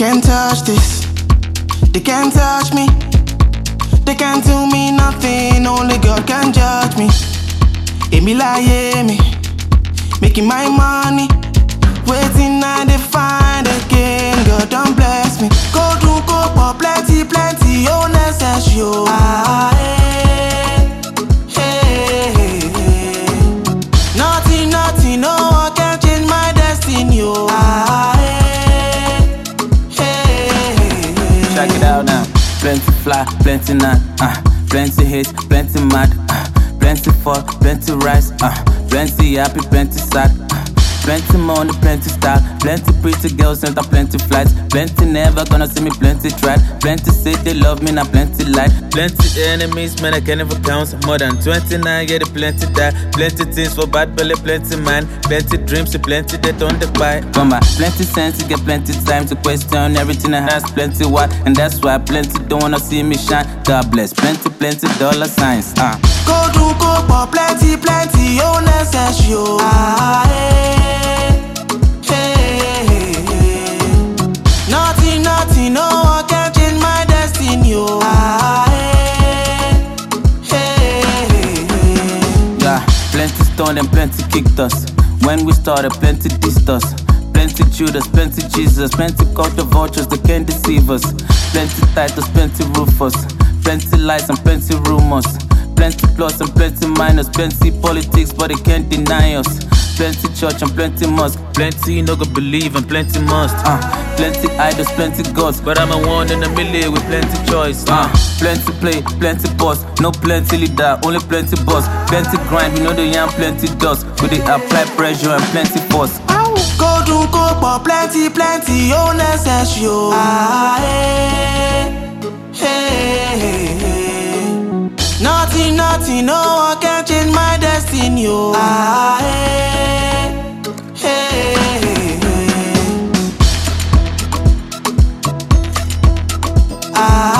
can't touch this. They can't touch me. They can't do me nothing. Only God can judge me. Emi láyé mi, making my money. Waiting I dey find again. God don bless me. Go do go for plenty, plenty. Oh necessary. Oh. Check it out now. Plenty fly, plenty not, uh, plenty hate, plenty mad, uh, plenty fall, plenty rise, uh, plenty happy, plenty sad. Plenty money, plenty style, plenty pretty girls and plenty flights. Plenty never gonna see me, plenty tried. Plenty say they love me, now plenty light. Plenty enemies, man, I can never count. More than 29, yeah, they plenty die. Plenty things for bad belly, plenty man. Plenty dreams, plenty they don't buy. But my plenty sense, get plenty time to question everything I has plenty what. And that's why plenty don't wanna see me shine. God bless, plenty, plenty dollar signs. Uh. Go do go for plenty, plenty, oh necessary. Ah, eh, plenty stone and plenty kicked us. When we started, plenty dissed us. Plenty Judas, plenty Jesus, plenty culture vultures, they can't deceive us. Plenty titles, plenty Rufus, plenty lies and plenty rumors. Plenty plus and plenty minus, plenty politics, but they can't deny us. Plenty church and plenty mosque, plenty no go believe and plenty must. Uh, plenty idols, plenty gods, but I'm a one in a million with plenty choice. Uh, plenty play, plenty boss, no plenty leader, only plenty boss. Plenty grind, we know the young plenty dust. We they apply pressure and plenty force. Go do go for plenty, plenty, oh necessary. Oh. Ah, eh, hey, hey, hey. Nothing, nothing, no one can change my destiny. Oh. Ah, eh, ah.